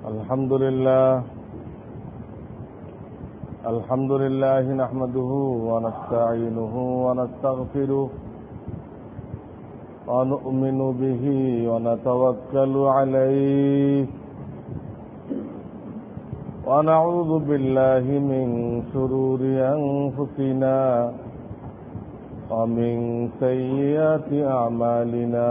الحمد لله الحمد لله نحمده ونستعينه ونستغفره ونؤمن به ونتوكل عليه. ونعوذ بالله من شرور أنفسنا ومن سيئات أعمالنا.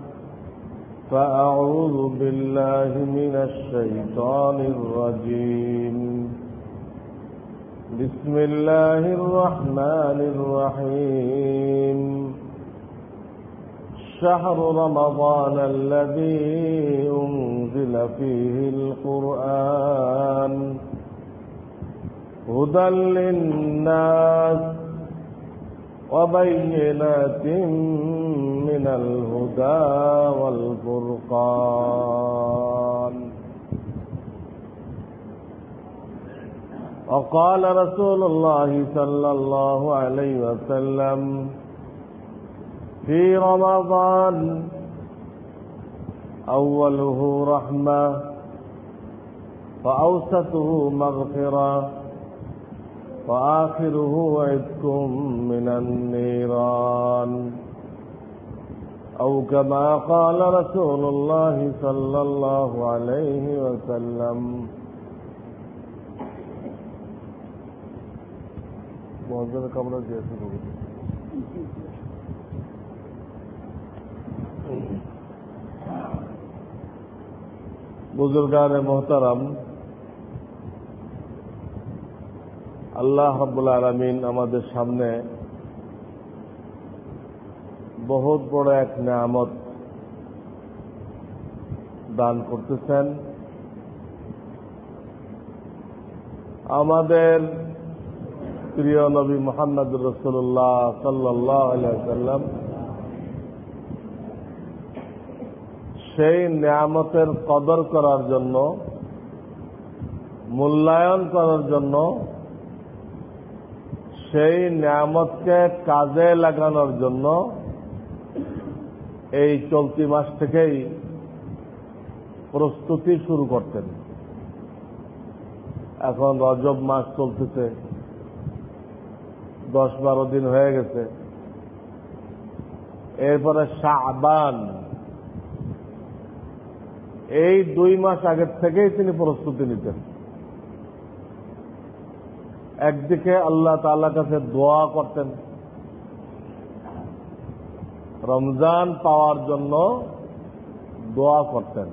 فأعوذ بالله من الشيطان الرجيم. بسم الله الرحمن الرحيم. شهر رمضان الذي أنزل فيه القرآن. هدى للناس وبينات من الهدى والفرقان. وقال رسول الله صلى الله عليه وسلم في رمضان أوله رحمة فأوسطه مغفرة. وآخره وعدكم من النيران أو كما قال رسول الله صلى الله عليه وسلم معذر قبل جیسے بزرگان محترم আল্লাহ রব্বুল আলমিন আমাদের সামনে বহুত বড় এক নামত দান করতেছেন। আমাদের প্রিয় নবী মোহাম্মদ রসুল্লাহ সাল্লাহ সাল্লাম সেই নিয়ামতের কদর করার জন্য, মূল্যায়ন করার জন্য সেই নিয়ামতকে কাজে লাগানোর জন্য এই চলতি মাস থেকেই প্রস্তুতি শুরু করতেন। এখন রজব মাস চলতেছে। দশ বারো দিন হয়ে গেছে। এরপরে শাহবান এই দুই মাস আগের থেকেই তিনি প্রস্তুতি নিতেন। একদিকে আল্লাহ তাল্লাহ কাছে দোয়া করতেন। রমজান পাওয়ার জন্য দোয়া করতেন।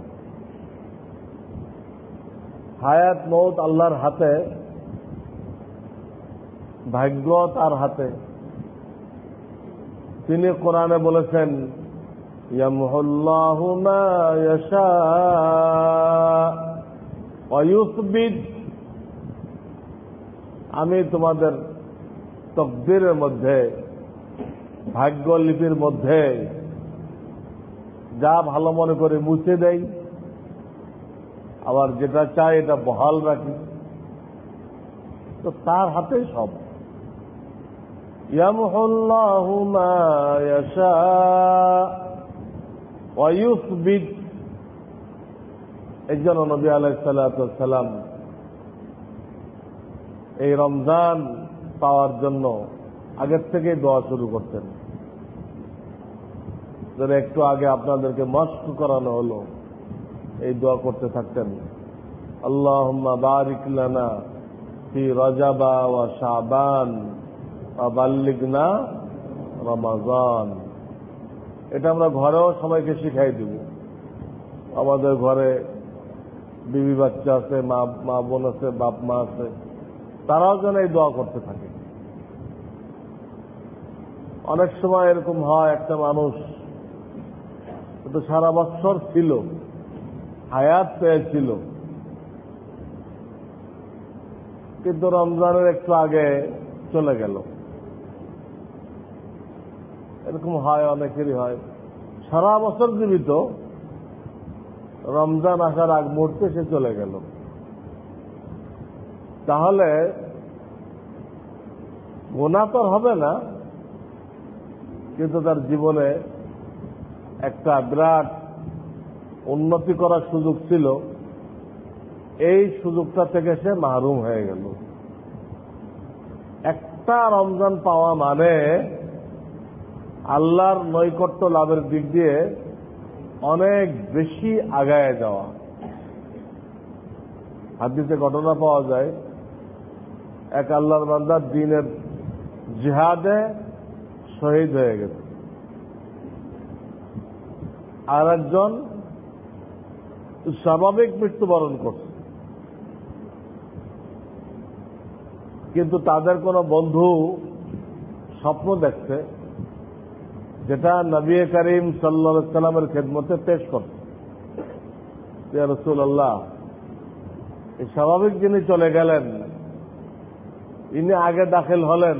হায়াত মৌত আল্লাহর হাতে, ভাগ্য তার হাতে। তিনি কোরআনে বলেছেন ইয়ামহল্লাহুমা অয়ুসবিদ আমি তোমাদের তকদিরের মধ্যে ভাগ্য লিপির মধ্যে যা ভালো মনে করে মুছে দেই, আবার যেটা চাই এটা বহাল রাখি। তো তার হাতেই সব। ইয়ামহুল্লাহু জন্য নবী আলাইসাল্লাম এই রমজান পাওয়ার জন্য আগের থেকেই দোয়া শুরু করতেন। যেন একটু আগে আপনাদেরকে মস্ক করানো হলো, এই দোয়া করতে থাকতেন। আল্লাহ বারিক লানা রজাবা ওয়া বাল্লিগনা রমাজান। এটা আমরা ঘরেও সবাইকে শিখাই দিব। আমাদের ঘরে বিবি বাচ্চা আছে মা বোন আছে, বাপ মা আছে। তারাও যেন এই দোয়া করতে থাকে। অনেক সময় এরকম হয়, একটা মানুষ তো সারা বছর ছিল, হায়াত পেয়েছিল। কিন্তু রমজানের একটু আগে চলে গেল। এরকম হয়, অনেকেরই হয়। সারা বছর জীবিত, রমজান আসার আগ মুহূর্তে সে চলে গেল। তাহলে গোনা তো হবে না, কিন্তু তার জীবনে একটা বিরাট উন্নতি করার সুযোগ ছিল। এই সুযোগটা থেকে সে মাহরুম হয়ে গেল। একটা রমজান পাওয়া মানে আল্লাহর নৈকট্য লাভের দিক দিয়ে অনেক বেশি আগায় যাওয়া। হাদিসে ঘটনা পাওয়া যায় এক আল্লাহর বান্দার দিনের জিহাদে শহীদ হয়ে গেছে। আর একজন স্বাভাবিক মৃত্যুবরণ করছে। কিন্তু তাদের কোনো বন্ধু স্বপ্ন দেখছে, যেটা নবী করিম সাল্লা সাল্লামের খেদমতে পেশ করছে। রসুল আল্লাহ স্বাভাবিক যিনি চলে গেলেন ইনি আগে দাখিল হলেন,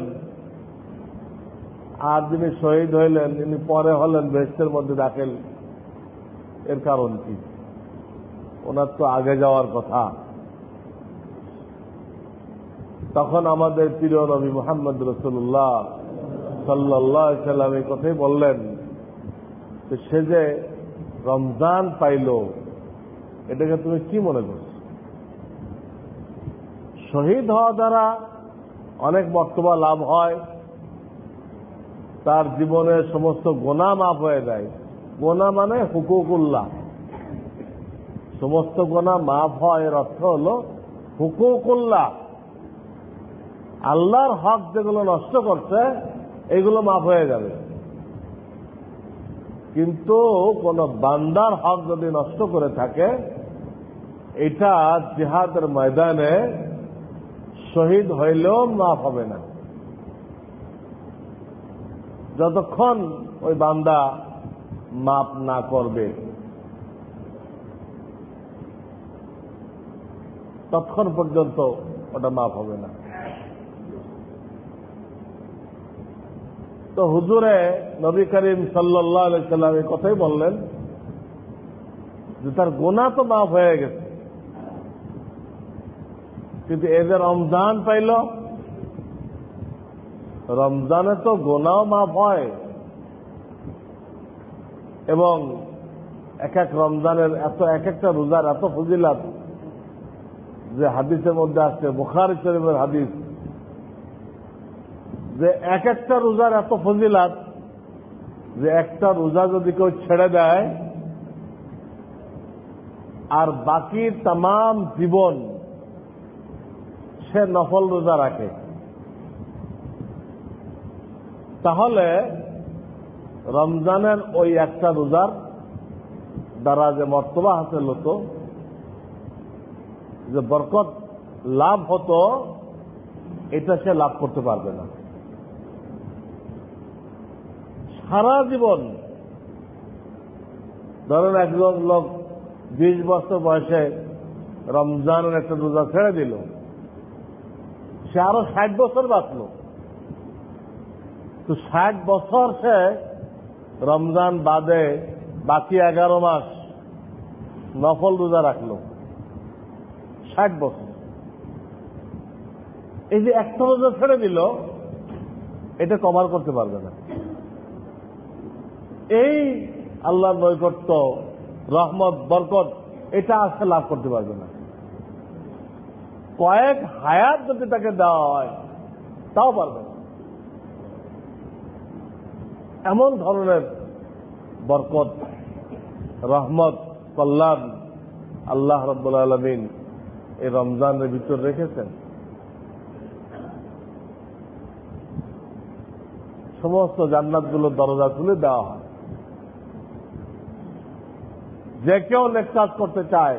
আর যিনি শহীদ হইলেন, ইনি পরে হলেন বেস্টের মধ্যে দাখিল। এর কারণ কি? ওনার তো আগে যাওয়ার কথা। তখন আমাদের প্রিয় নবী মোহাম্মদ রসুল্লাহ সাল্লাহ সাল্লাম এই কথাই বললেন যে, সে যে রমজান পাইল, এটাকে তুমি কি মনে করছ? শহীদ হওয়া দ্বারা অনেক বর্তমান লাভ হয়। তার জীবনের সমস্ত গোনা মাফ হয়ে যায়। গোনা মানে হুকুকুল্লাহ। সমস্ত গোনা মাফ হয় এর অর্থ হল হুকুকুল্লাহ। আল্লাহর হক যেগুলো নষ্ট করছে, এগুলো মাফ হয়ে যাবে। কিন্তু কোন বান্দার হক যদি নষ্ট করে থাকে, এটা জিহাদের ময়দানে শহীদ হইলেও মাফ হবে না। যতক্ষণ ওই বান্দা মাপ না করবে, ততক্ষণ পর্যন্ত ওটা মাফ হবে না। তো হুজুরে নবী করিম সাল্লাম এই কথাই বললেন যে তার গোনা তো মাফ হয়ে গেছে। কিন্তু এদের রমজান পাইল, রমজানে তো গোনাও মাফ হয়। এবং এক এক রমজানের এত এক একটা রোজার এত ফজিলাত যে হাদিসের মধ্যে আসছে বুখারি শরীফের হাদিস, যে এক একটা রোজার এত ফজিলাত যে একটা রোজা যদি কেউ ছেড়ে দেয়, আর বাকি তাম জীবন সে নফল রোজা রাখে। তাহলে রমজানের ওই একটা রোজার দ্বারা যে মর্তবা হাসিল হতো, যে বরকত লাভ হতো, এটা সে লাভ করতে পারবে না। সারা জীবন ধরেন একজন লোক বিশ বছর বয়সে রমজানের একটা রোজা ছেড়ে দিল। সে আরও ষাট বছর বাঁচল। তো ষাট বছর সে রমজান বাদে বাকি এগারো মাস নফল রোজা রাখল। ষাট বছর। এই যে একটা রোজা ছেড়ে দিল, এটা কভার করতে পারবে না। এই আল্লাহ নৈকট্য, রহমত, বরকত, এটা আজকে লাভ করতে পারবে না। কয়েক হায়াত যদি তাকে দেওয়া হয়, তাও পারবে এমন ধরনের বরকত, রহমত, কল্যাণ আল্লাহ রব্বুল আলমিন এই রমজানের ভিতর রেখেছেন। সমস্ত জান্নাতগুলোর দরজা খুলে দেওয়া হয়। যে কেউ লেকচার করতে চায়,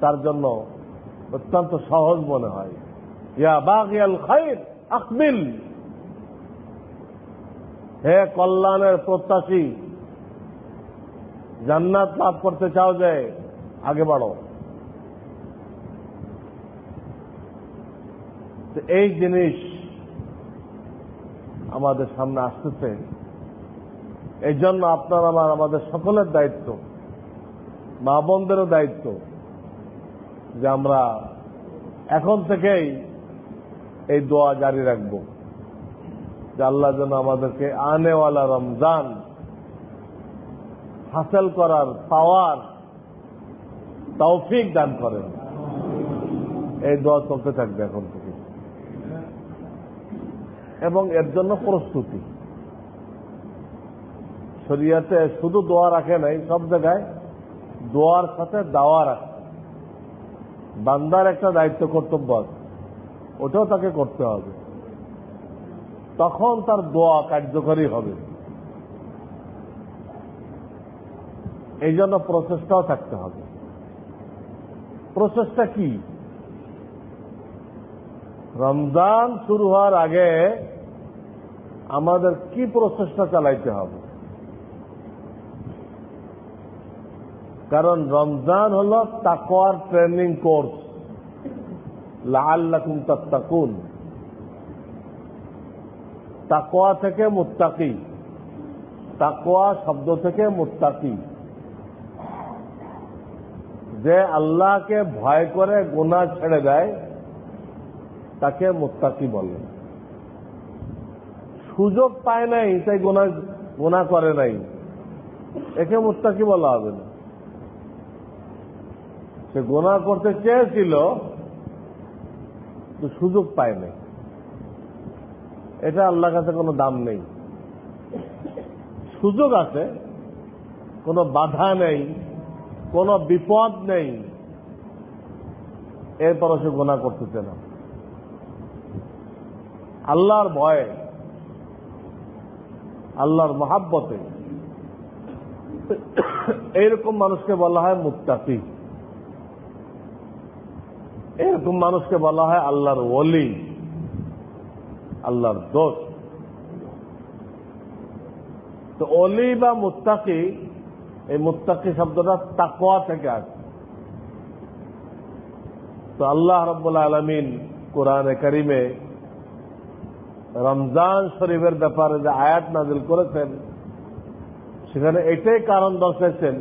তার জন্য অত্যন্ত সহজ মনে হয়। ইয়া বাগিয়াল আকবিল হে কল্যাণের প্রত্যাশী, জান্নাত লাভ করতে চাও যে, আগে বাড়ো। এই জিনিস আমাদের সামনে আসতেছে। এই জন্য আপনার আমার, আমাদের সকলের দায়িত্ব, মা বোনদেরও দায়িত্ব। যে আমরা এখন থেকেই এই দোয়া জারি রাখব। যে আল্লাহ যেন আমাদেরকে আনেওয়ালা রমজান হাসিল করার পাওয়ার তৌফিক দান করেন। এই দোয়া চলতে থাকবে এখন থেকে। এবং এর জন্য প্রস্তুতি। শরিয়াতে শুধু দোয়া রাখে নাই, সব জায়গায় দোয়ার সাথে দাওয়া রাখে। বান্দার একটা দায়িত্ব কর্তব্য আছে। ওটাও তাকে করতে হবে। তখন তার দোয়া কার্যকরী হবে। এই জন্য প্রচেষ্টাও থাকতে হবে। প্রচেষ্টা কি? রমজান শুরু হওয়ার আগে আমাদের কি প্রচেষ্টা চালাইতে হবে? কারণ রমজান হল তাকোয়ার ট্রেনিং কোর্স। লাল্লাকুম তাত্তাকুন। তাকোয়া থেকে মুত্তাকি। তাকোয়া শব্দ থেকে মুত্তাকি। যে আল্লাহকে ভয় করে গোনা ছেড়ে দেয়, তাকে মুত্তাকি বলে। সুযোগ পায় নাই, তাই গোনা গোনা করে নাই। একে মুত্তাকি বলা হবে না। সে গোনা করতে চেয়েছিল সুযোগ পায় নাই। এটা আল্লাহর কাছে কোনো দাম নেই। সুযোগ আছে, কোনো বাধা নেই, কোনো বিপদ নেই। এরপরও সে গোনা করতেছে না। আল্লাহর ভয়ে, আল্লাহর মহাব্বতে, এইরকম মানুষকে বলা হয় মুক্তাকি এরকম মানুষকে বলা হয় আল্লাহর ওলি, আল্লাহর দোষ। তো অলি বা মুত্তাকি, এই মুত্তাকি শব্দটা তাকোয়া থেকে আসে। তো আল্লাহ রব্বুল্লা আলমিন কোরআনে করিমে রমজান শরীফের ব্যাপারে যে আয়াত নাজিল করেছেন, সেখানে এটাই কারণ দর্শাইছেন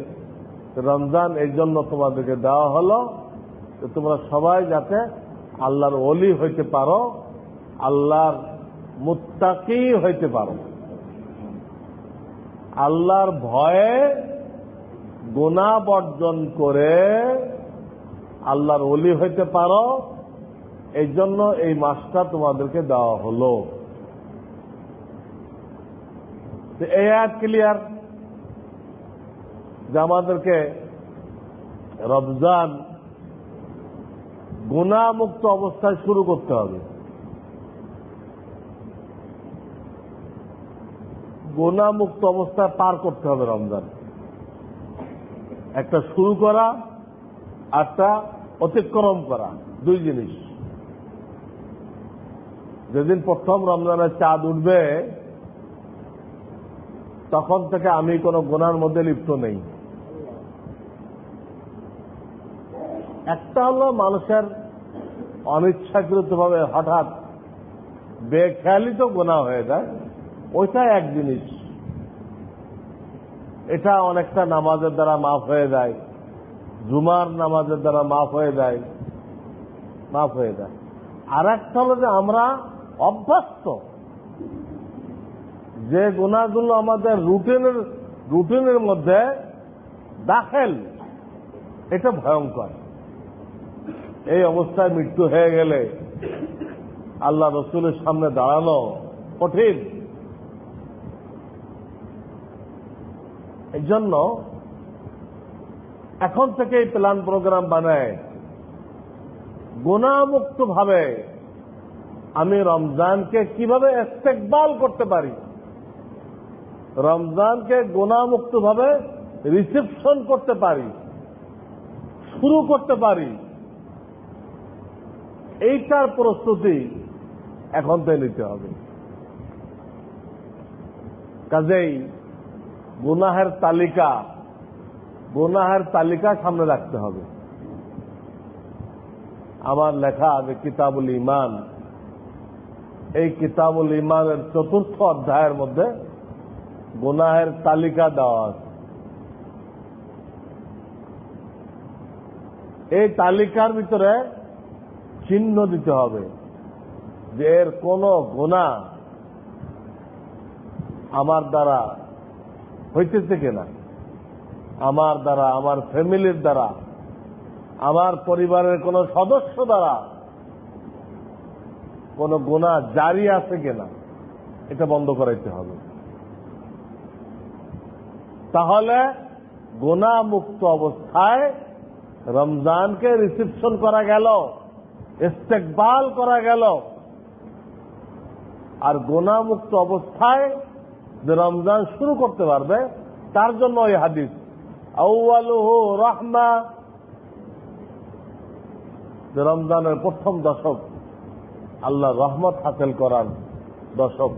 রমজান এই জন্য তোমাদেরকে দেওয়া হলো তোমরা সবাই যাতে আল্লাহর অলি হইতে পারো, আল্লাহর মুত্তাকি হইতে পারো। আল্লাহর ভয়ে গুণা বর্জন করে আল্লাহর অলি হইতে পারো এই জন্য এই মাসটা তোমাদেরকে দেওয়া হলো। এই আয়াত ক্লিয়ার যে আমাদেরকে রমজান গুণামুক্ত অবস্থায় শুরু করতে হবে। গোনামুক্ত অবস্থায় পার করতে হবে রমজান। একটা শুরু করা, একটা অতিক্রম করা, দুই জিনিস। যেদিন প্রথম রমজানের চাঁদ উঠবে, তখন থেকে আমি কোনো গোনার মধ্যে লিপ্ত নেই। একটা হলো মানুষের অনিচ্ছাকৃতভাবে হঠাৎ বেখেয়ালিত গোনা হয়ে যায়, ওইটা এক জিনিস। এটা অনেকটা নামাজের দ্বারা মাফ হয়ে যায়, জুমার নামাজের দ্বারা মাফ হয়ে যায়, মাফ হয়ে যায়। আর একটা হলো যে আমরা অভ্যস্ত। যে গুণাগুলো আমাদের রুটিনের রুটিনের মধ্যে দাখেল, এটা ভয়ঙ্কর। এই অবস্থায় মৃত্যু হয়ে গেলে আল্লাহ রসুলের সামনে দাঁড়ানো কঠিন। এই জন্য এখন থেকে এই প্ল্যান প্রোগ্রাম বানায়। গুণামুক্ত ভাবে আমি রমজানকে কীভাবে ইস্তেকবাল করতে পারি? রমজানকে গোনামুক্ত ভাবে রিসেপশন করতে পারি, শুরু করতে পারি। এইটার প্রস্তুতি এখন থেকে নিতে হবে। কাজেই গুনাহের তালিকা গুনাহের তালিকা সামনে রাখতে হবে। আমার লেখা যে কিতাবুল ইমান এই কিতাবুল ইমানের চতুর্থ অধ্যায়ের মধ্যে গুনাহের তালিকা দেওয়া আছে। এই তালিকার ভিতরে চিহ্ন দিতে হবে যে এর কোন গোনা আমার দ্বারা হইতেছে কিনা? আমার দ্বারা, আমার ফ্যামিলির দ্বারা, আমার পরিবারের কোন সদস্য দ্বারা কোন গোনা জারি আছে কিনা? এটা বন্ধ করাইতে হবে। তাহলে গোনা মুক্ত অবস্থায় রমজানকে রিসিপশন করা গেল। ইস্তেকবাল করা গেল। আর গোনামুক্ত অবস্থায় যে রমজান শুরু করতে পারবে, তার জন্য ওই হাদিস আউ্বালুহু রহমা। যে রমজানের প্রথম দশক আল্লাহ রহমত হাসিল করার দশক।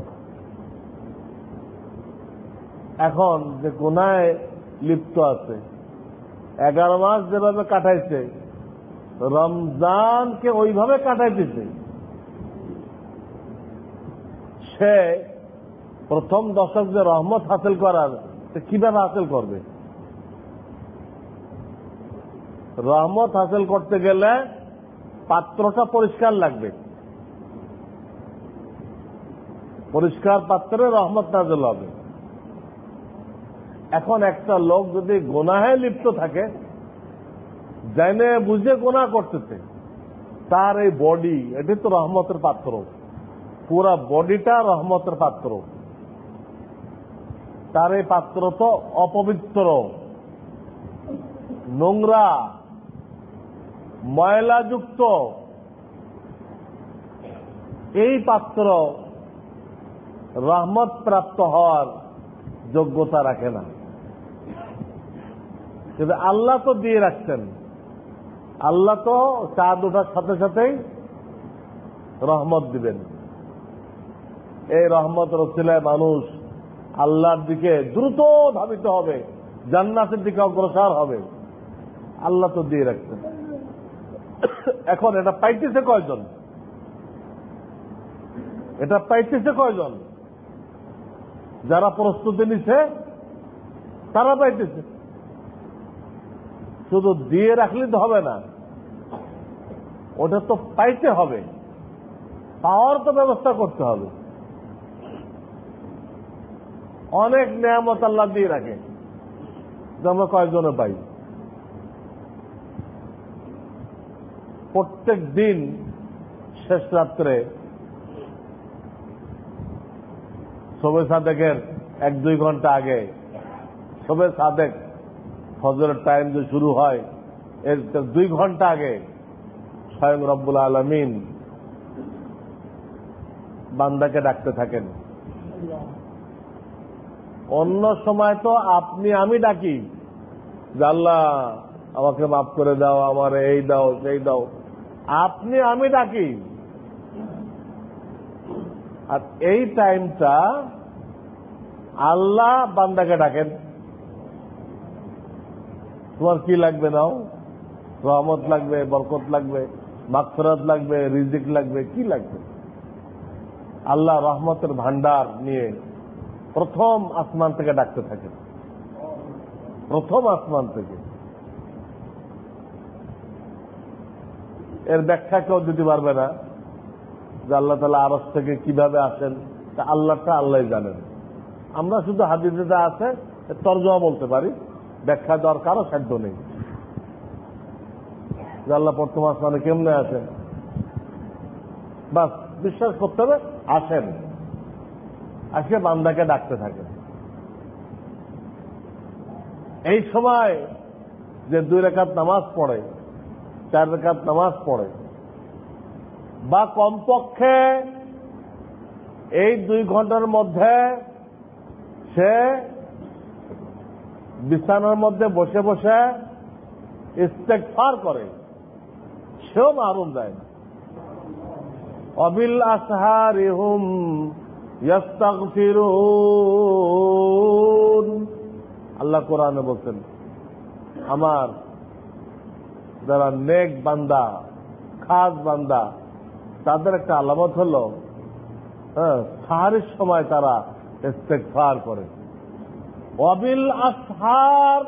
এখন যে কোনায় লিপ্ত আছে, এগারো মাস যেভাবে কাটাইছে রমজানকে ওইভাবে কাটাইতেছে। সে প্রথম দশক যে রহমত হাসিল করার কীভাবে হাসিল করবে? রহমত হাসিল করতে গেলে পাত্রটা পরিষ্কার লাগবে। পরিষ্কার পাত্রে রহমত নাজল হবে। এখন একটা লোক যদি গোনাহে লিপ্ত থাকে জেনে বুঝে গোনা করতেছে। তার এই বডি এটি তো রহমতের পাত্র। পুরা বডিটা রহমতের পাত্র। তার এই পাত্র তো অপবিত্র। নোংরা, ময়লাযুক্ত। এই পাত্র রহমত প্রাপ্ত হওয়ার যোগ্যতা রাখে না। কিন্তু আল্লাহ তো দিয়ে রাখছেন। আল্লাহ তো চাঁদ ওঠার সাথে সাথেই রহমত দিবেন। এই রহমত রসিলায় মানুষ আল্লাহর দিকে দ্রুত ধাবিত হবে, জান্নাতের দিকে অগ্রসর হবে। আল্লাহ তো দিয়ে রাখছেন। এখন এটা পাইতেছে কয়জন? এটা পাইতেছে কয়জন? যারা প্রস্তুতি নিছে, তারা পাইতেছে। শুধু দিয়ে রাখলে তো হবে না, ওটা তো পাইতে হবে, পাওয়ার তো ব্যবস্থা করতে হবে। অনেক নিয়ামত আল্লাহ দিয়ে রাখে, যে আমরা কয়েকজনে পাই। প্রত্যেক দিন শেষ রাত্রে সবে সাদেকের এক দুই ঘণ্টা আগে সবে সাদেক ফজরের টাইম যে শুরু হয়, এর দুই ঘণ্টা আগে স্বয়ং রব্বুল আলমিন বান্দাকে ডাকতে থাকেন। অন্য সময় তো আপনি, আমি ডাকি যে, আল্লাহ, আমাকে মাফ করে দাও, আমার এই দাও, সেই দাও। আপনি, আমি ডাকি। আর এই টাইমটা আল্লাহ বান্দাকে ডাকেন। তোমার কি লাগবে নাও? রহমত লাগবে, বরকত লাগবে মাকসরাত লাগবে, রিজিক লাগবে, কি লাগবে? আল্লাহ রহমতের ভান্ডার নিয়ে প্রথম আসমান থেকে ডাকতে থাকে। প্রথম আসমান থেকে। এর ব্যাখ্যা কেউ দিতে পারবে না যে আল্লাহ তালা আরস থেকে কীভাবে আসেন। তা আল্লাহটা আল্লাহ জানেন। আমরা শুধু হাদিসে যা আছে তর্জমা বলতে পারি। ব্যাখ্যা দেওয়ার কারও সাধ্য নেই। আল্লাহ প্রথম আসমানে কেমনে আসেন? বাস, বিশ্বাস করতে হবে, আসেন। আজকে বান্দাকে ডাকতে থাকে এই সময় যে দুই রেখাত নামাজ পড়ে, চার রেখাত নামাজ পড়ে, বা কমপক্ষে এই দুই ঘণ্টার মধ্যে সে বিছানার মধ্যে বসে বসে ইস্তেকফার করে, সেও মারুম দেয় না। অবিল আসহারি হুম আল্লাহ কোরআনে বলছেন, আমার যারা নেক বান্দা, খাস বান্দা, তাদের একটা আলামত হল হ্যাঁ সাহারির সময় তারা স্টেক ইস্তেকফার করে। অবিল আসহার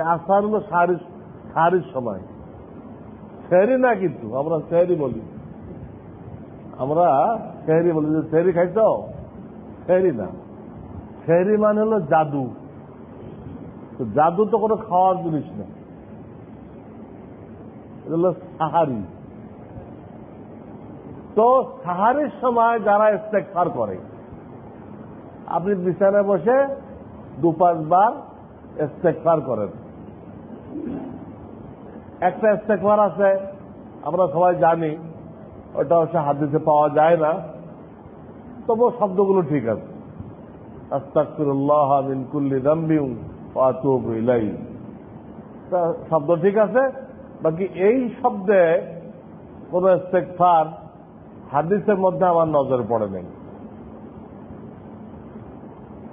আসহার হলো সাহারির সাহারির সময়। সেহরি না কিন্তু, আমরা সেহরি বলি। আমরা সেহরি বলি, যে সেহরি খাইছ? সেহরি না। সেহরি মানে হলো জাদু। তো জাদু তো কোনো খাওয়ার জিনিস না। সাহারি। তো সাহারির সময় যারা ইস্তেকফার করে, আপনি বিছানায় বসে দু পাঁচবার ইস্তেকফার করেন। একটা ইস্তেকফার আছে, আমরা সবাই জানি, ওটা হচ্ছে হাদিসে পাওয়া যায় না। তবুও শব্দগুলো ঠিক আছে। আতুবু তা শব্দ ঠিক আছে, বাকি এই শব্দে কোন ইস্তেকফার হাদিসের মধ্যে আমার নজর পড়ে নেই।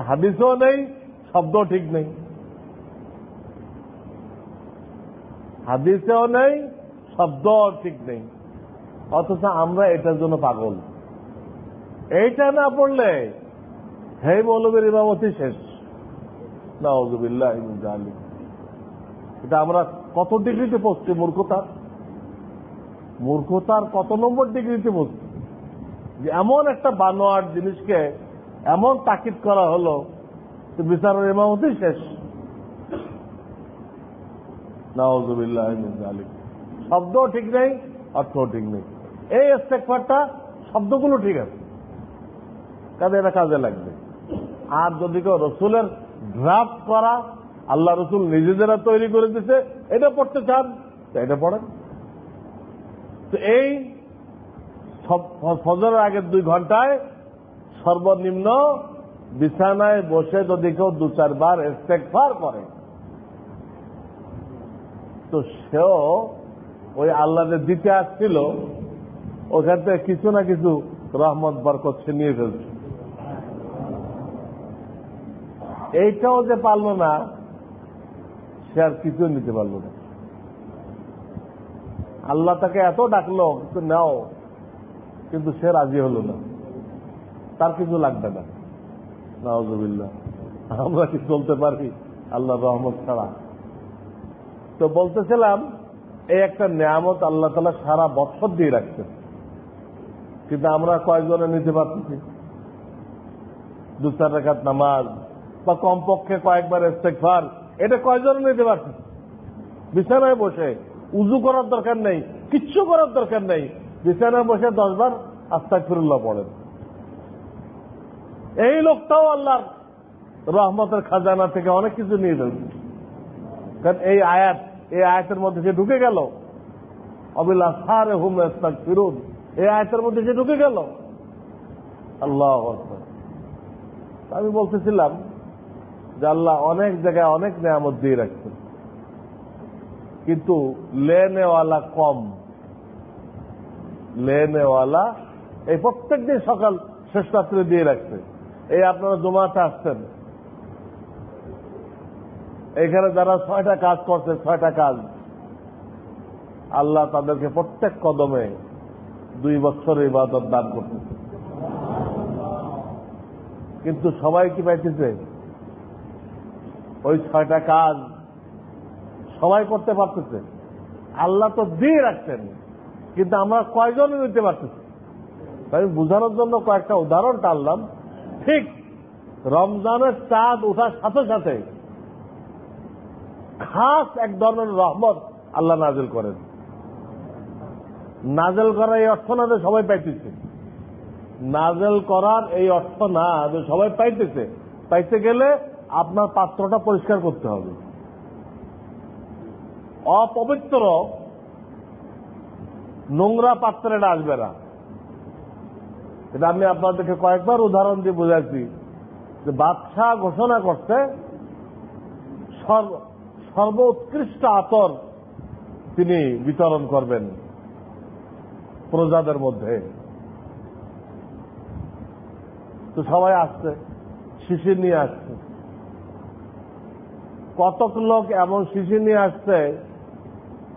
হাদিসও নেই শব্দ ঠিক নেই। হাদিসেও নেই শব্দ ঠিক নেই। অথচ আমরা এটার জন্য পাগল। এইটা না পড়লে, হে মৌলবীর ইমামতি শেষ। জালি এটা আমরা কত ডিগ্রিতে পড়ছি মূর্খতার মূর্খতার কত নম্বর ডিগ্রিতে পড়ছি? এমন একটা বানোয়ার জিনিসকে এমন তাকিদ করা হলো বিচারের ইমামতি শেষ। শব্দও ঠিক নেই, অর্থও ঠিক নেই। এই ইস্তেকফারটা শব্দগুলো ঠিক আছে। কাজে এটা কাজে লাগবে। আর যদি কেউ রসুলের ড্রাফট করা, আল্লাহ রসুল নিজেদেরা তৈরি করে দিছে, এটা পড়তে চান এটা পড়েন। তো এই ফজরের আগের দুই ঘন্টায় সর্বনিম্ন বিছানায় বসে যদি কেউ দু চারবার ইস্তেকফার করে, তো সেও ওই আল্লাহ দিতে আসছিল, ওখান থেকে কিছু না কিছু রহমত, বরকত নিয়ে ফেলছে। এইটাও যে পারল না, সে আর কিছু নিতে পারল না। আল্লাহ তাকে এত ডাকলো কিন্তু নাও। কিন্তু সে রাজি হলো না। তার কিছু লাগবে না। নওয়াজবিল্লা আমরা কি চলতে পারি? আল্লাহ রহমত ছাড়া। তো বলতেছিলাম, এই একটা নিয়ামত আল্লাহ তালা সারা বছর দিয়ে রাখছেন। কিন্তু আমরা কয়েকজনে নিতে পারতেছি। দু চার রেখাত নামাজ বা কমপক্ষে কয়েকবার ইস্তেকফার এটা কয়জন নিতে পারতেছি? বিছানায় বসে উজু করার দরকার নেই, কিচ্ছু করার দরকার নেই। বিছানায় বসে দশবার আস্তাক ফিরুল্লাহ পড়েন। এই লোকটাও আল্লাহর রহমতের খাজানা থেকে অনেক কিছু নিয়ে ফেলছে কারণ এই আয়াত, এই আয়াতের মধ্যে সে ঢুকে গেল অবিল আসারে হুম ফিরুন, এই আয়াতের মধ্যে সে ঢুকে গেল, আল্লাহ আমি বলতেছিলাম যে আল্লাহ অনেক জায়গায় অনেক নিয়ামত দিয়ে রাখছেন। কিন্তু লেনেওয়ালা কম। লেনেওয়ালা এই প্রত্যেক দিন সকাল শেষ রাত্রে দিয়ে রাখছে। এই আপনারা জমাতে আসছেন। এখানে যারা ছয়টা কাজ করছে, ছয়টা কাজ। আল্লাহ তাদেরকে প্রত্যেক কদমে দুই বছর ইবাদত দান করতেছে। কিন্তু সবাই কি পাইতেছে? ওই ছয়টা কাজ সবাই করতে পারতেছে। আল্লাহ তো দিয়ে রাখছেন, কিন্তু আমরা কয়জনে নিতে পারতেছি? আমি বোঝানোর জন্য কয়েকটা উদাহরণ টানলাম। ঠিক রমজানের চাঁদ ওঠার সাথে সাথে খাস এক ধরনের রহমত আল্লাহ নাজেল করেন। নাজেল করার এই অর্থ না সবাই পাইতেছে। নাজেল করার এই অর্থ না যে সবাই পাইতেছে। পাইতে গেলে আপনার পাত্রটা পরিষ্কার করতে হবে। অপবিত্র নোংরা পাত্রে আসবে না। এটা আমি আপনাদেরকে কয়েকবার উদাহরণ দিয়ে বুঝাচ্ছি যে বাদশাহ ঘোষণা করছে সর্বোৎকৃষ্ট আতর তিনি বিতরণ করবেন প্রজাদের মধ্যে। তো সবাই আসছে, শিশির নিয়ে আসছে। কতক লোক এমন শিশির নিয়ে আসছে,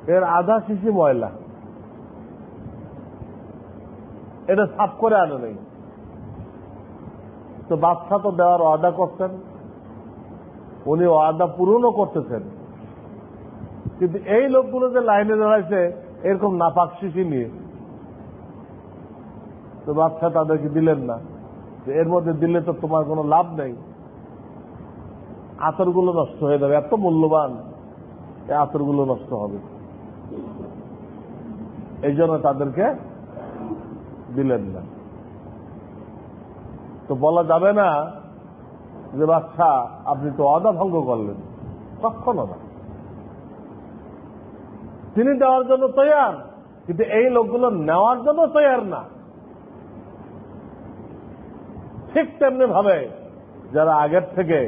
এর আধা শিশি ময়লা। এটা সাফ করে আনে নেই। তো বাচ্চা তো দেওয়ার ওয়াদা করতেন উনি ওয়াদা পূরণও করতেছেন। কিন্তু এই লোকগুলো যে লাইনে দাঁড়াইছে, এরকম নাপাক শিশি নিয়ে। তো বাচ্চা তাদেরকে দিলেন না। এর মধ্যে দিলে তো তোমার কোনো লাভ নেই। আতরগুলো নষ্ট হয়ে যাবে, এত মূল্যবান এই আতরগুলো নষ্ট হবে। এই জন্য তাদেরকে দিলেন না। তো বলা যাবে না যে, বাচ্চা, আপনি তো অদা ভঙ্গ করলেন। কখনো না। তিনি দেওয়ার জন্য তৈয়ার, কিন্তু এই লোকগুলো নেওয়ার জন্য তৈয়ার না। ঠিক তেমনি ভাবে যারা আগের থেকে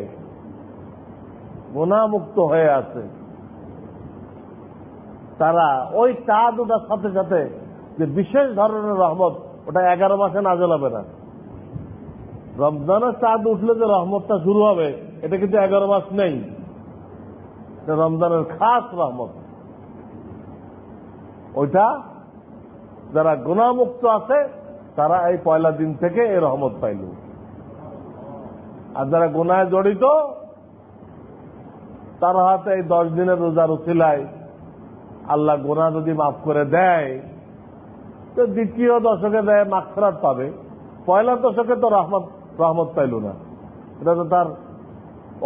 গুণামুক্ত হয়ে আছে, তারা ওই চাঁদ ওটার সাথে সাথে যে বিশেষ ধরনের রহমত ওটা এগারো মাসে নাজেল হবে না। রমজানের চাঁদ উঠলে যে রহমতটা শুরু হবে, এটা কিন্তু এগারো মাস নেই। রমজানের খাস রহমত। ওইটা যারা গুণামুক্ত আছে, তারা এই পয়লা দিন থেকে এই রহমত পাইল। আর যারা গুনায় জড়িত, তার হাতে এই দশ দিনের রোজার উচিলায় আল্লাহ গোনা যদি মাফ করে দেয় তো দ্বিতীয় দশকে দেয় মাকফরাত পাবে, পয়লা দশকে তো রহমত রহমত পাইল না। এটা তো তার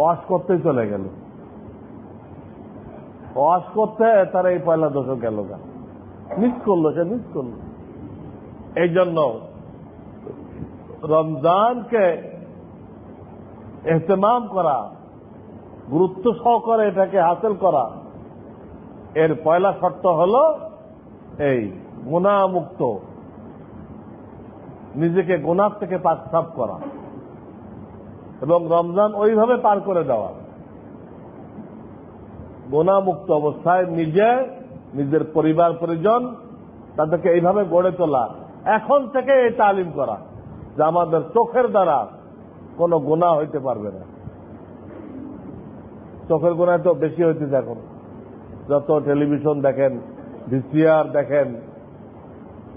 ওয়াশ করতেই চলে গেল। ওয়াশ করতে তার এই পয়লা দশক গেল না মিস করল, সে মিস করল। এই জন্য রমজানকে এহতেমাম করা, গুরুত্ব সহকারে এটাকে হাসিল করা, এর পয়লা শর্ত হল এই। গুণামুক্ত। নিজেকে গুণার থেকে পাকসাপ করা। এবং রমজান ওইভাবে পার করে দেওয়া। গুণামুক্ত অবস্থায় নিজে, নিজের পরিবার, পরিজন তাদেরকে এইভাবে গড়ে তোলা। এখন থেকে এই তালিম করা, যে আমাদের চোখের দ্বারা কোনো গোনা হইতে পারবে না। চোখের গোনায় তো বেশি হইতেছে এখন। যত টেলিভিশন দেখেন, ভিসিআর দেখেন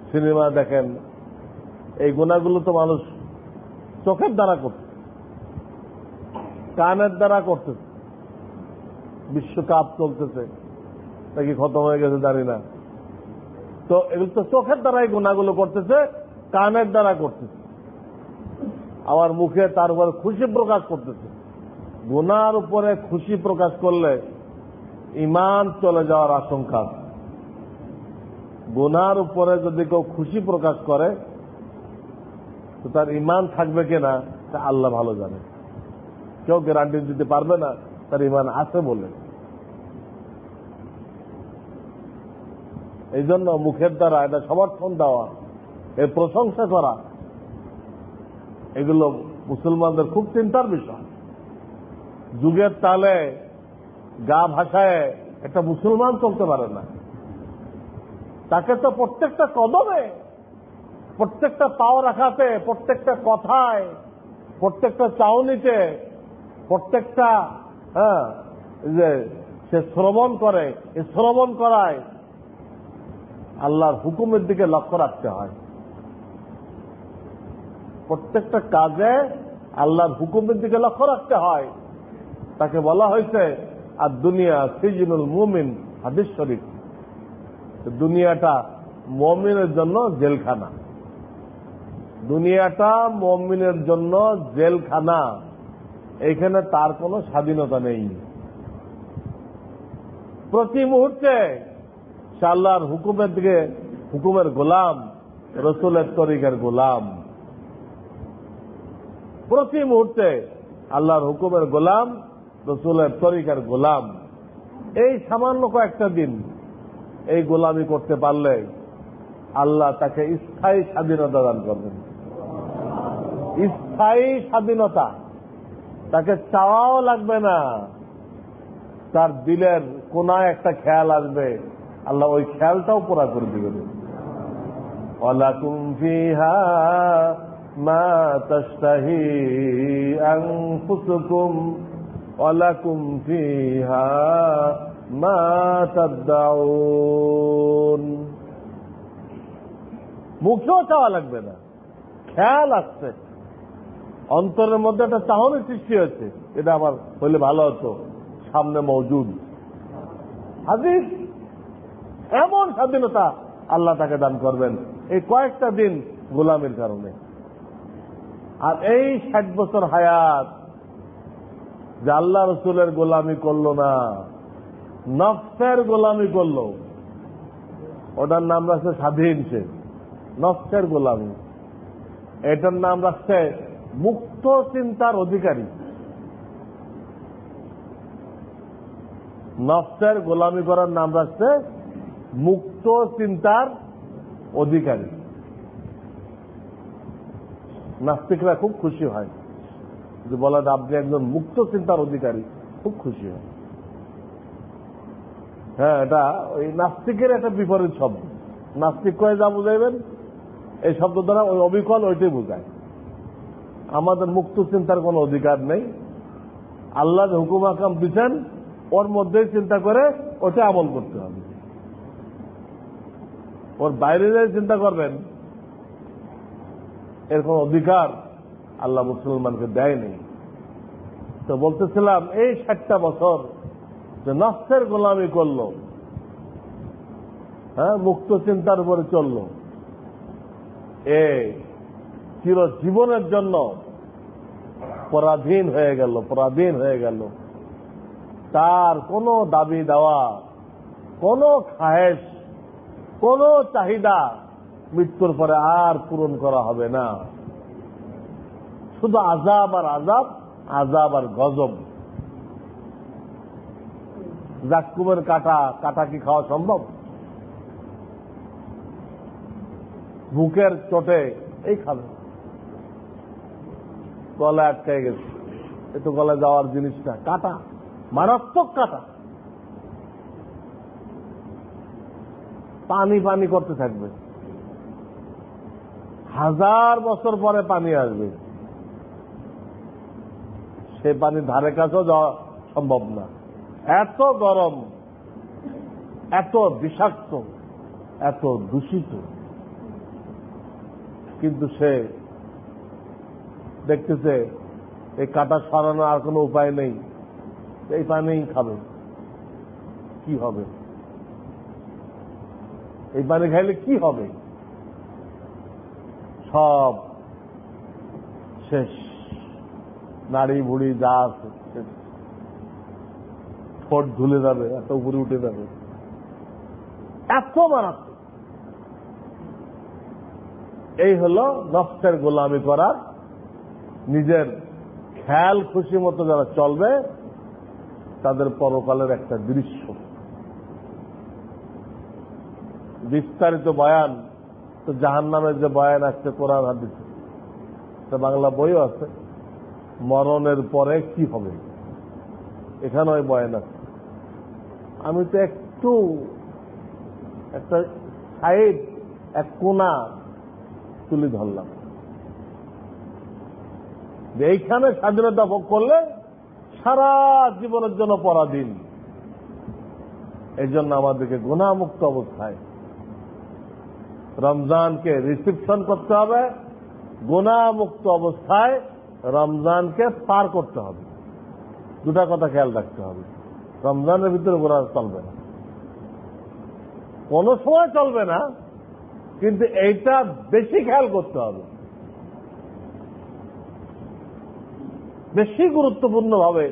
সিনেমা দেখেন, এই গুণাগুলো তো মানুষ চোখের দ্বারা করছে কানের দ্বারা করতেছে বিশ্বকাপ চলতেছে, নাকি খতম হয়ে গেছে জানি না। তো এগুলো তো চোখের দ্বারাই গুণাগুলো করতেছে, কানের দ্বারা করতেছে। আমার মুখে তার উপর খুশি প্রকাশ করতেছে। গুনার উপরে খুশি প্রকাশ করলে ইমান চলে যাওয়ার আশঙ্কা গুনার উপরে যদি কেউ খুশি প্রকাশ করে, তো তার ইমান থাকবে কিনা তা আল্লাহ ভালো জানে। কেউ গ্যারান্টি দিতে পারবে না, তার ইমান আছে বলে। এই জন্য মুখের দ্বারা এটা সমর্থন দেওয়া, এর প্রশংসা করা, এগুলো মুসলমানদের খুব চিন্তার বিষয়। যুগের তালে গা ভাষায় একটা মুসলমান চলতে পারে না। তাকে তো প্রত্যেকটা কদমে, প্রত্যেকটা পাও রাখাতে, প্রত্যেকটা কথায়, প্রত্যেকটা চাউনিতে, প্রত্যেকটা হ্যাঁ যে সে শ্রবণ করে শ্রবণ করায় আল্লাহর হুকুমের দিকে লক্ষ্য রাখতে হয়। প্রত্যেকটা কাজে আল্লাহর হুকুমের দিকে লক্ষ্য রাখতে হয়। তাকে বলা হয়েছে আর দুনিয়া সিজনুল মুমিন হাদিস শরীফ। দুনিয়াটা মমিনের জন্য জেলখানা। দুনিয়াটা মমিনের জন্য জেলখানা। এইখানে তার কোনো স্বাধীনতা নেই। প্রতি মুহূর্তে সে হুকুমের দিকে, হুকুমের গোলাম, রসুলের তরিকের গোলাম। প্রতি মুহূর্তে আল্লাহর হুকুমের গোলাম, রসুলের তরিকার গোলাম। এই সামান্য কয়েকটা দিন এই গোলামি করতে পারলে আল্লাহ তাকে স্থায়ী স্বাধীনতা দান করবেন স্থায়ী স্বাধীনতা তাকে চাওয়াও লাগবে না তার দিলের কোনায় একটা খেয়াল আসবে আল্লাহ ওই খেয়ালটাও পুরা করে দিবেন ولكم فيها ما تشتهي أنفسكم ولكم فيها ما تدعون মুখেও চাওয়া লাগবে না খেয়াল আসছে অন্তরের মধ্যে একটা চাহনের সৃষ্টি হচ্ছে এটা আমার হইলে ভালো হতো সামনে মজুদ হাজির এমন স্বাধীনতা আল্লাহ তাকে দান করবেন এই কয়েকটা দিন গোলামের কারণে আর এই ষাট বছর হায়াত যে আল্লাহ রসুলের গোলামি করলো না নফসের গোলামি করল। ওটার নাম রাখছে স্বাধীন সে। নফসের গোলামি। এটার নাম রাখছে মুক্ত চিন্তার অধিকারী। নফসের গোলামি করার নাম রাখছে মুক্ত চিন্তার অধিকারী। নাস্তিকরা খুব খুশি হয়। যে বলেন আপনি একজন মুক্ত চিন্তার অধিকারী, খুব খুশি হয়। হ্যাঁ এটা ওই নাস্তিকের একটা বিপরীত শব্দ। নাস্তিক কয়ে যা বুঝাইবেন, এই শব্দ দ্বারা ওই অবিকল ওইটাই বোঝায়। আমাদের মুক্ত চিন্তার কোনো অধিকার নেই। আল্লাহ হুকুম আকাম দিচ্ছেন ওর মধ্যেই চিন্তা করে ওটা আমল করতে হবে। ওর বাইরে যে চিন্তা করবেন, এর কোন অধিকার আল্লাহ মুসলমানকে দেয়নি। তো বলতেছিলাম, এই ষাটটা বছর যে নষ্টের গোলামি করল। হ্যাঁ মুক্ত চিন্তার উপরে চলল। এ চির জীবনের জন্য পরাধীন হয়ে গেল, পরাধীন হয়ে গেল। তার কোনো দাবি দেওয়া, কোনো খায়েশ কোন চাহিদা মৃত্যুর পরে আর পূরণ করা হবে না। শুধু আজাব আর আজাব আজাব আর গজব। জাকুমের কাটা কাটা কি খাওয়া সম্ভব? বুকের চোটে এই খাবে। গলায় আটকে গেছে। এ তো গলায় যাওয়ার জিনিসটা কাটা, মারাত্মক কাটা। পানি পানি করতে থাকবে। হাজার বছর পরে পানি আসবে। সে পানি ধারে কাছেও যাওয়া সম্ভব না। এত গরম, এত বিষাক্ত, এত দূষিত। কিন্তু সে দেখতেছে, এই কাটা সরানোর আর কোনো উপায় নেই। এই পানিই খাবে। কি হবে? এই পানি খাইলে কি হবে? সব শেষ। নাড়ি বুড়ি যা আছে, শেষ। ঠোঁট ধুলে যাবে এত উপরে উঠে যাবে। এত মারাত্মক। এই হল নফসের গোলামি করার নিজের খেয়াল খুশি মতো যারা চলবে, তাদের পরকালের একটা দৃশ্য। বিস্তারিত বয়ান, তো জাহান নামের যে বয়ান আসছে, কোরআন, হাদিসে বাংলা বইও আছে। মরণের পরে কি হবে? এখানে ওই বয়ান আছে। আমি তো একটু একটা সাইড, এক কোনা তুলে ধরলাম। এইখানে স্বাধীনতা ভোগ করলে সারা জীবনের জন্য পরাধীন। এই জন্য আমাদেরকে গুণামুক্ত অবস্থায় রমজানকে রিসিপশন করতে হবে, গুণামুক্ত অবস্থায় রমজানকে পার করতে হবে। দুটা কথা খেয়াল রাখতে হবে। রমজানের ভিতরে গোনা চলবে না। কোনো সময় চলবে না, কিন্তু এইটা বেশি খেয়াল করতে হবে। বেশি গুরুত্বপূর্ণভাবে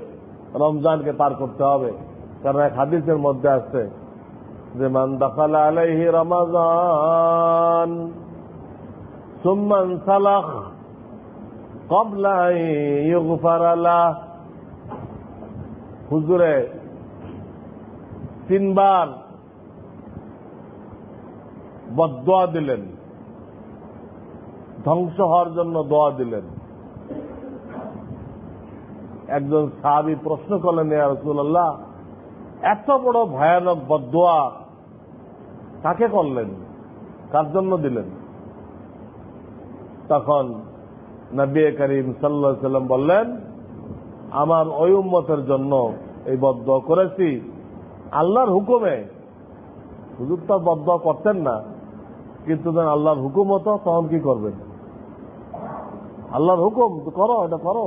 রমজানকে পার করতে হবে। কারণ এক হাদিসের মধ্যে আছে যে, মান দখাল আলাইহি রমাজান, সুম্মান সালাখ কবলা হুজুরে তিনবার বদোয়া দিলেন। ধ্বংস হওয়ার জন্য দোয়া দিলেন। একজন সাহাবি প্রশ্ন করলেন রসুল্লাহ এত বড় ভয়ানক বদোয়া কাকে করলেন? কার জন্য দিলেন? তখন নবী করিম সাল্লা সাল্লাম বললেন, আমার ওই উম্মতের জন্য এই বদ্ধ করেছি। আল্লাহর হুকুমে। হুজুর তো বদ্ধ করতেন না, কিন্তু আল্লাহর হুকুম হতো তখন কি করবেন? আল্লাহর হুকুম করো, এটা করো।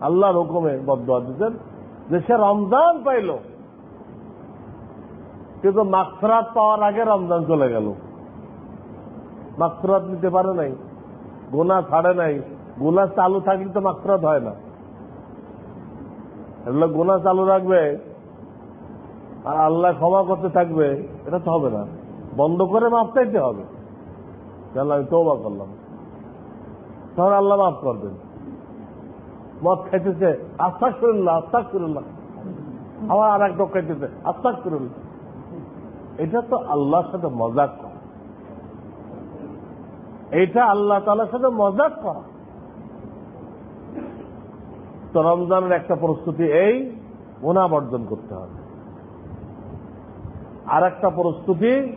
আল্লাহর হুকুমে বদ্ধ দিতেন, যে সে রমজান পাইল। কিন্তু মাকসরাত পাওয়ার আগে রমজান চলে গেল। মাকসরাত নিতে পারে নাই গোনা ছাড়ে নাই গোনা চালু থাকলে তো মাকসরাত হয় না। এগুলো গোনা চালু রাখবে, আর আল্লাহ ক্ষমা করতে থাকবে, এটা তো হবে না। বন্ধ করে মাপ চাইতে হবে। জানলাম আমি তৌবা করলাম। তখন আল্লাহ মাফ করবেন। মদ খাইতেছে আস্তাক করুল্লাহ আস্তাক করুল্লাহ আবার আর এক ডোক খাইতেছে আস্তাক করুল্লাহ এটা তো আল্লাহর সাথে মজাক করা। এটা আল্লাহ তালার সাথে মজাক করা। তো রমজানের একটা প্রস্তুতি এই গুণা বর্জন করতে হবে। আর একটা প্রস্তুতি,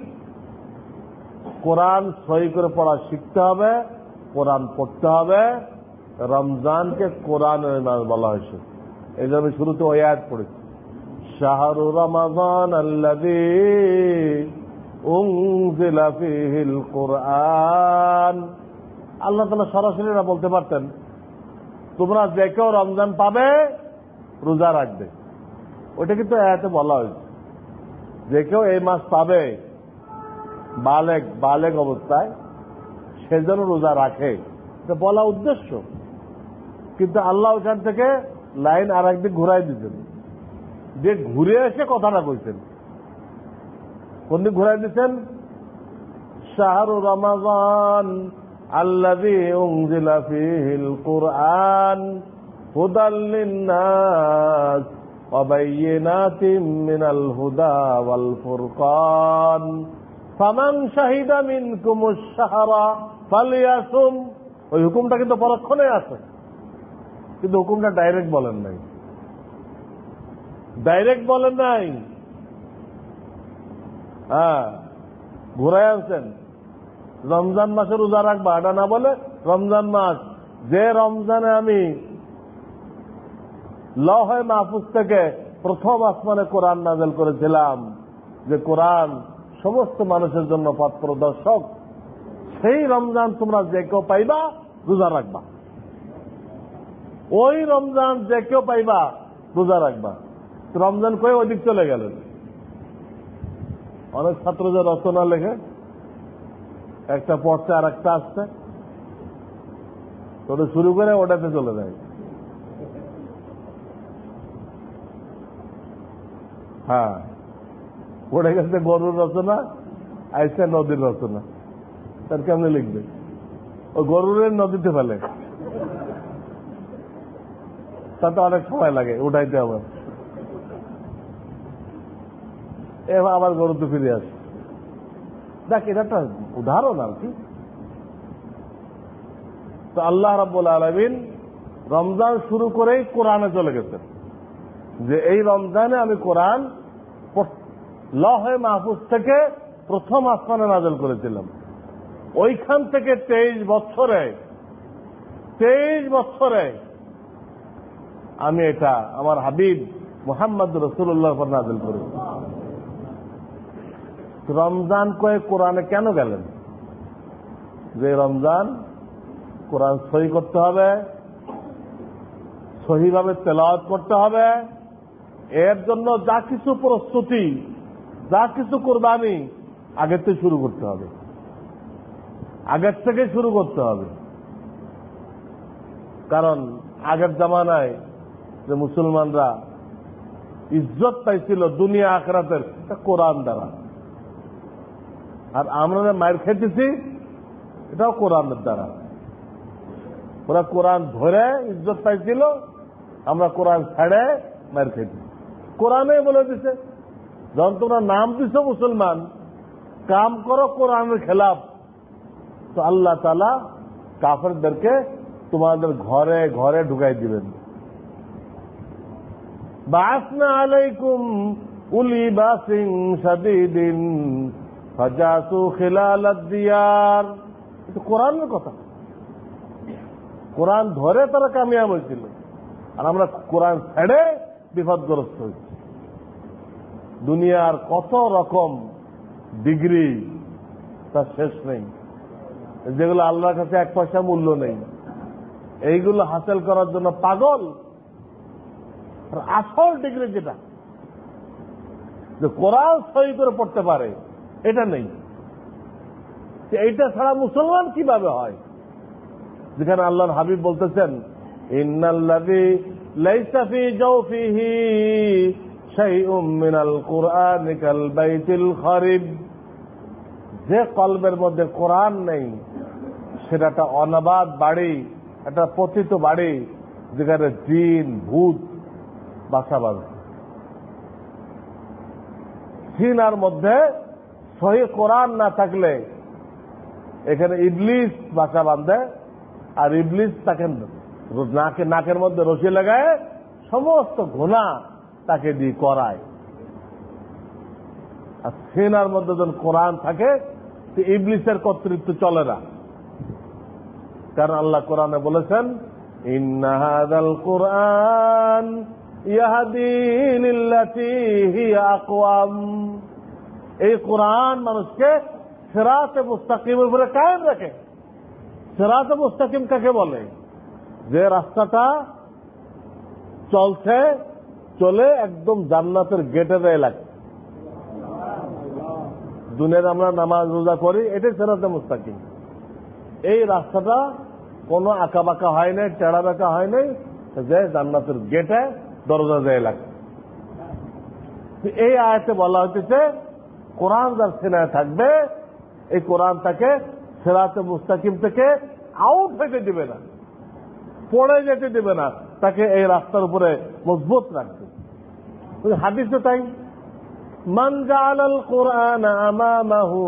কোরআন সই করে পড়া শিখতে হবে, কোরআন পড়তে হবে, রমজানকে কোরআনের মাস বলা হয়েছে। এই জন্য শুরুতে ওই আয়াত পড়েছি। শাহরু রমাজান আল্লাদি কোরআন। আল্লাহ তালা সরাসরি বলতে পারতেন তোমরা যে কেউ রমজান পাবে, রোজা রাখবে। ওটা কিন্তু এতে বলা হয়েছে। যে কেউ এই মাস পাবে বালেক বালেক অবস্থায়, সে যেন রোজা রাখে। এটা বলা উদ্দেশ্য। কিন্তু আল্লাহ ওখান থেকে লাইন আর একদিন ঘুরাই দিতেন। যে ঘুরে এসে কথাটা কইছেন কোন দিন ঘুরাই দিচ্ছেন শাহরু রমাজান। আল্লাদি উংজিলা ফিহিল কুরআন হুদাল লিন্নাস وبينات من الهدى والفرقان فمن شهد منكم الشهر فليصم ওই হুকুমটা কিন্তু পরক্ষণে আছে কিন্তু হুকুমটা ডাইরেক্ট বলেন নাই ডাইরেক্ট বলেন নাই হ্যাঁ ঘুরাই আনছেন রমজান মাসে রোজা রাখবা, এটা না বলে রমজান মাস। যে রমজানে আমি লহে মাহফুজ থেকে প্রথম আসমানে কোরআন নাজেল করেছিলাম, যে কোরআন সমস্ত মানুষের জন্য পথ প্রদর্শক, সেই রমজান তোমরা যে কেউ পাইবা, রোজা রাখবা। ওই রমজান যে কেউ পাইবা, রোজা রাখবা। রমজান কয়ে ওদিক চলে গেলেন। অনেক ছাত্র যে রচনা লেখে একটা পড়ছে আর একটা আসছে। তো শুরু করে ওটাতে চলে যায়। হ্যাঁ। পড়ে গেছে গরুর রচনা, আইসা নদীর রচনা। তার কেমনে লিখবে? ও গরুরের নদীতে ফেলে। তাতে অনেক সময় লাগে, উঠাইতে আবার। এবার আবার গরুতে ফিরে আসে। দেখ এটা একটা উদাহরণ আর কি। তো আল্লাহ রাব্বুল আলমিন রমজান শুরু করেই কোরআনে চলে গেছেন। যে এই রমজানে আমি কোরআন লহে মাহফুজ থেকে প্রথম আসমানে নাজল করেছিলাম। ওইখান থেকে তেইশ বছরে তেইশ বছরে আমি এটা আমার হাবিব মোহাম্মদ রসুল্লাহ নাজল করেছি। রমজান কয়ে কোরআনে কেন গেলেন? যে রমজান কোরআন সহি করতে হবে, সহিভাবে তেলাওয়াত করতে হবে, এর জন্য যা কিছু প্রস্তুতি, যা কিছু কোরবানি আগের থেকে শুরু করতে হবে। আগের থেকে শুরু করতে হবে। কারণ আগের জামানায় যে মুসলমানরা ইজ্জত পাইছিল দুনিয়া আখরাতের কোরআন দ্বারা। আর আমরা মায়ের খেতেছি, এটাও কোরআনের দ্বারা। ওরা কোরআন ধরে, ইজ্জত পাইছিল, আমরা কোরআন ছাড়ে মায়ের খেয়েছি কোরআনে বলে দিছে, যখন তোমরা নাম দিছ মুসলমান, কাম করো কোরআনের খেলাফ। তো আল্লাহ তালা কাফেরদেরকে তোমাদের ঘরে ঘরে ঢুকাই দিবেন। বাসনা আলাইকুম উলি বাসিং সাদিদিন ফাজাসু খিলাল দিয়ার। এটা কোরআনের কথা। কোরআন ধরে তারা কামিয়াব হয়েছিল। আর আমরা কোরআন ছেড়ে বিপদগ্রস্ত হয়েছি। দুনিয়ার কত রকম ডিগ্রি তার শেষ নেই। যেগুলো আল্লাহর কাছে এক পয়সা মূল্য নেই। এইগুলো হাসিল করার জন্য পাগল। আসল ডিগ্রি যেটা? যে কোরআন সহি করে পড়তে পারে। এটা নেই। এটা ছাড়া মুসলমান কীভাবে হয়? যেখানে আল্লাহর হাবিব বলতেছেন যে কলবের মধ্যে কোরআন নেই, সেটা একটা অনাবাদ বাড়ি, একটা পতিত বাড়ি, যেখানে জিন, ভূত বাসা বাঁধে। সিনার মধ্যে সহি কোরআন না থাকলে এখানে ইবলিস বাসা বাঁধে আর ইবলিস তাকে নাকে নাকের মধ্যে রসি লাগায় সমস্ত ঘোনা তাকে দিয়ে করায়। আর সেনার মধ্যে যখন কোরআন থাকে, তো ইবলিসের কর্তৃত্ব চলে না। কারণ আল্লাহ কোরআনে বলেছেন ইন্নাহাদাল কোরআন ইয়াহাদিন এই কোরআন মানুষকে সেরাতে মুস্তাকিমের উপরে কায়েম রাখে। সেরাতে মুস্তাকিম কাকে বলে? যে রাস্তাটা চলছে, চলে একদম জান্নাতের গেটে দেয় লাগে। দুনিয়ার আমরা নামাজ রোজা করি, এটাই সেরাতে মুস্তাকিম। এই রাস্তাটা কোনো আঁকা বাঁকা হয় নাই টেড়া বাঁকা হয় নাই, যে জান্নাতের গেটে দরজা দেয় লাগে। এই আয়তে বলা হচ্ছে কোরআন যার সেনায় থাকবে, এই কোরআন তাকে সেরাতে মুস্তাকিম থেকে আউট হইতে দিবে না। পড়ে যেতে দেবে না, তাকে এই রাস্তার উপরে মজবুত রাখবে। হাদিসে তাই, মান জালাল কোরআন আমামাহু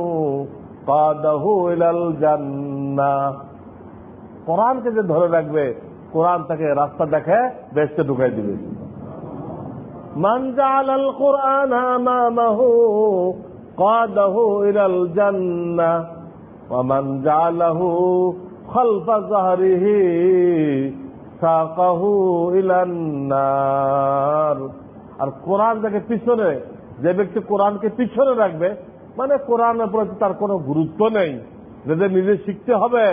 কাদাহু ইলাল জান্নাহ কোরআনকে যে ধরে রাখবে, কোরআন তাকে রাস্তা দেখে বেসতে ঢুকাই দিবে। মান জালাল কোরআন আমামাহু কাদাহু ইলাল জান্নাহ ومن جعله خلف ظهره ساقه الى النار আর কোরআন যাকে পিছনে যে ব্যক্তি কোরআনকে পিছনে রাখবে মানে কোরআনের প্রতি তার কোনো গুরুত্ব নেই যাদের নিজে শিখতে হবে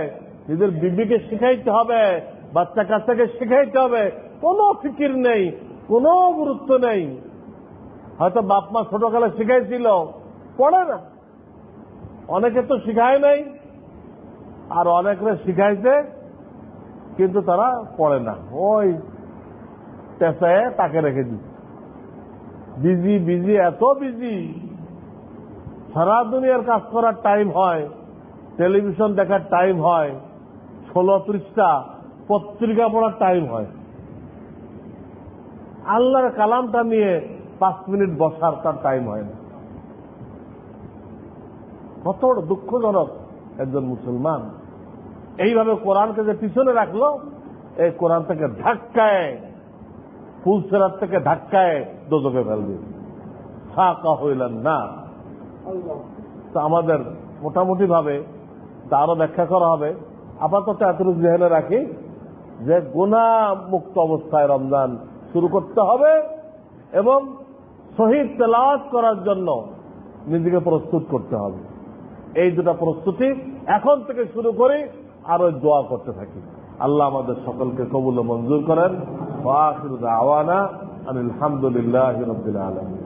নিজের বিবিকে শিখাইতে হবে বাচ্চা কাচ্চাকে শিখাইতে হবে কোনো ফিকির নেই কোনো গুরুত্ব নেই হয়তো বাপ মা ছোটকালে শিখাইছিল পড়ে না। অনেকে তো শিখায় নাই, আর অনেকরা শিখাইছে, কিন্তু তারা পড়ে না। ওই পেশায় তাকে রেখে দিচ্ছে। বিজি বিজি, এত বিজি। সারা দুনিয়ার কাজ করার টাইম হয় টেলিভিশন দেখার টাইম হয়, ষোলো পৃষ্ঠা পত্রিকা পড়ার টাইম হয়। আল্লাহর কালামটা নিয়ে পাঁচ মিনিট বসার তার টাইম হয় না। কত দুঃখজনক একজন মুসলমান। এইভাবে কোরআনকে যে পিছনে রাখল, এই কোরআন থেকে ধাক্কায় ফুলসেরাত থেকে ধাক্কায় দোজকে ফেলবে ফাঁকা হইলেন না। তো আমাদের মোটামুটি ভাবে আরও ব্যাখ্যা করা হবে। আপাতত এতটুকু জেহেলে রাখি যে গুণা মুক্ত অবস্থায় রমজান শুরু করতে হবে এবং শহীদ তেলাওয়াত করার জন্য নিজেকে প্রস্তুত করতে হবে। এই দুটা প্রস্তুতি এখন থেকে শুরু করি আরও দোয়া করতে থাকি। আল্লাহ আমাদের সকলকে কবুল মঞ্জুর করেন। আওয়ানা আলহামদুলিল্লাহ রবিল আলম